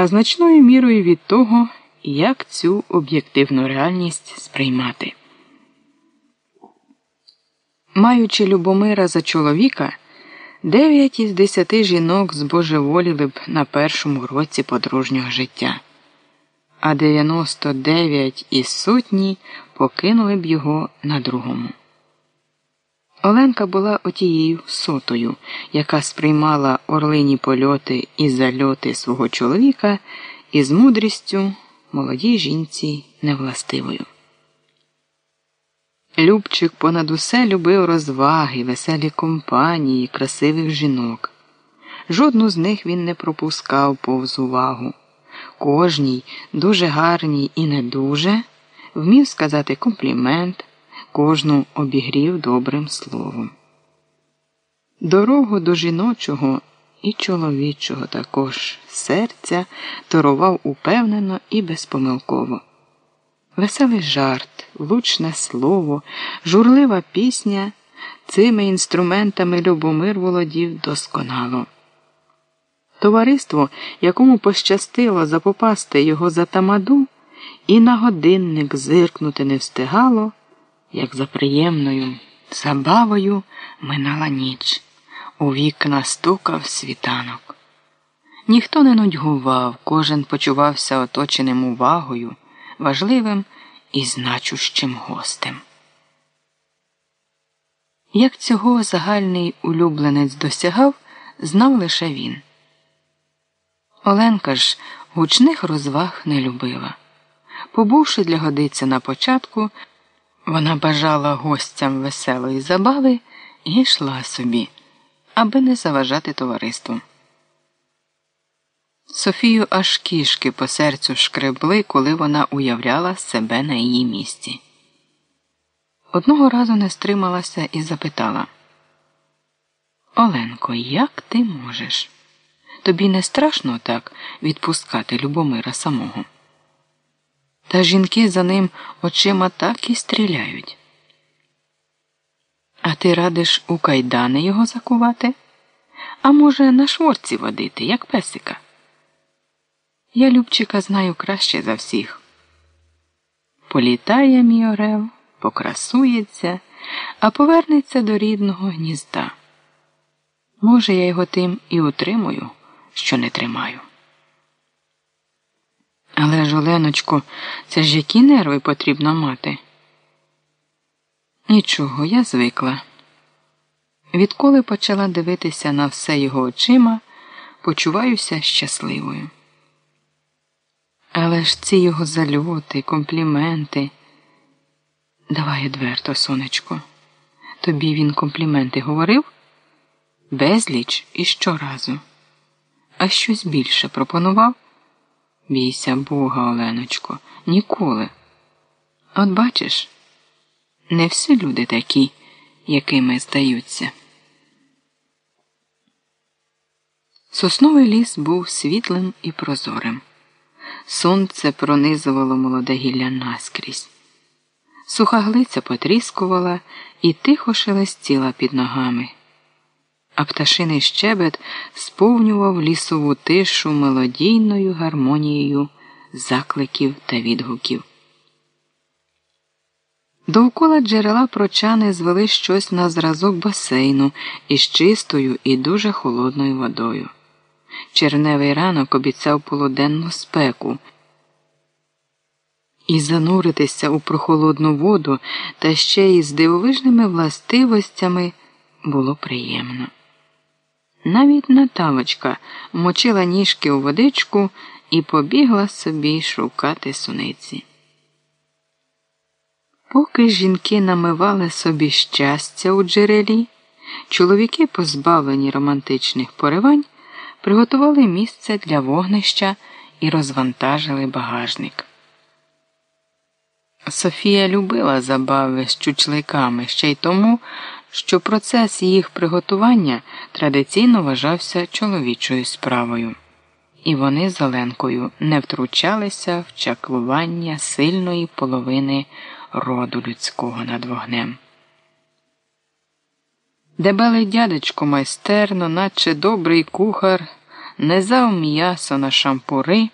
а значною мірою від того, як цю об'єктивну реальність сприймати. Маючи Любомира за чоловіка, дев'ять із десяти жінок збожеволіли б на першому році подружнього життя, а 99 із сотні покинули б його на другому. Оленка була отією сотою, яка сприймала орлині польоти і зальоти свого чоловіка із мудрістю молодій жінці невластивою. Любчик понад усе любив розваги, веселі компанії, красивих жінок. Жодну з них він не пропускав повз увагу. Кожній, дуже гарній і не дуже, вмів сказати комплімент, кожну обігрів добрим словом. Дорогу до жіночого і чоловічого також серця торував упевнено і безпомилково. Веселий жарт, влучне слово, журлива пісня цими інструментами Любомир володів досконало. Товариство, якому пощастило запопасти його за тамаду, і на годинник зиркнути не встигало, як за приємною забавою минала ніч. У вікна стукав світанок. Ніхто не нудьгував, кожен почувався оточеним увагою, важливим і значущим гостем. Як цього загальний улюбленець досягав, знав лише він. Оленка ж гучних розваг не любила. Побувши для годиці на початку, вона бажала гостям веселої забави і йшла собі аби не заважати товариству. Софію аж кішки по серцю шкребли, коли вона уявляла себе на її місці. Одного разу не стрималася і запитала Оленко, як ти можеш? Тобі не страшно так відпускати Любомира самого? Та жінки за ним очима так і стріляють. А ти радиш у кайдани його закувати? А може, на шворці водити, як песика? Я Любчика знаю краще за всіх. Політає мій орел, покрасується, а повернеться до рідного гнізда. Може, я його тим і утримую, що не тримаю. Але ж, Оленочко, це ж які нерви потрібно мати? Нічого, я звикла. Відколи почала дивитися на все його очима, почуваюся щасливою. Але ж ці його зальоти, компліменти. Давай відверто, сонечко. Тобі він компліменти говорив? Безліч і щоразу. А щось більше пропонував? Бійся Бога, Оленочко, ніколи. От бачиш. Не всі люди такі, якими здаються. Сосновий ліс був світлим і прозорим. Сонце пронизувало молоде гілля наскрізь. Суха глиця потріскувала і тихо шелестіла під ногами, а пташиний щебет сповнював лісову тишу мелодійною гармонією закликів та відгуків. Довкола джерела прочани звели щось на зразок басейну із чистою і дуже холодною водою. Черневий ранок обіцяв полуденну спеку. І зануритися у прохолодну воду та ще й з дивовижними властивостями було приємно. Навіть Наталочка мочила ніжки у водичку і побігла собі шукати суниці. Поки жінки намивали собі щастя у джерелі, чоловіки, позбавлені романтичних поривань, приготували місце для вогнища і розвантажили багажник. Софія любила забави з чучликами ще й тому, що процес їх приготування традиційно вважався чоловічою справою, і вони з Оленкою не втручалися в чаклування сильної половини роду людського над вогнем. Дебелий дядечко майстерно, наче добрий кухар, не зав м'ясо на шампури.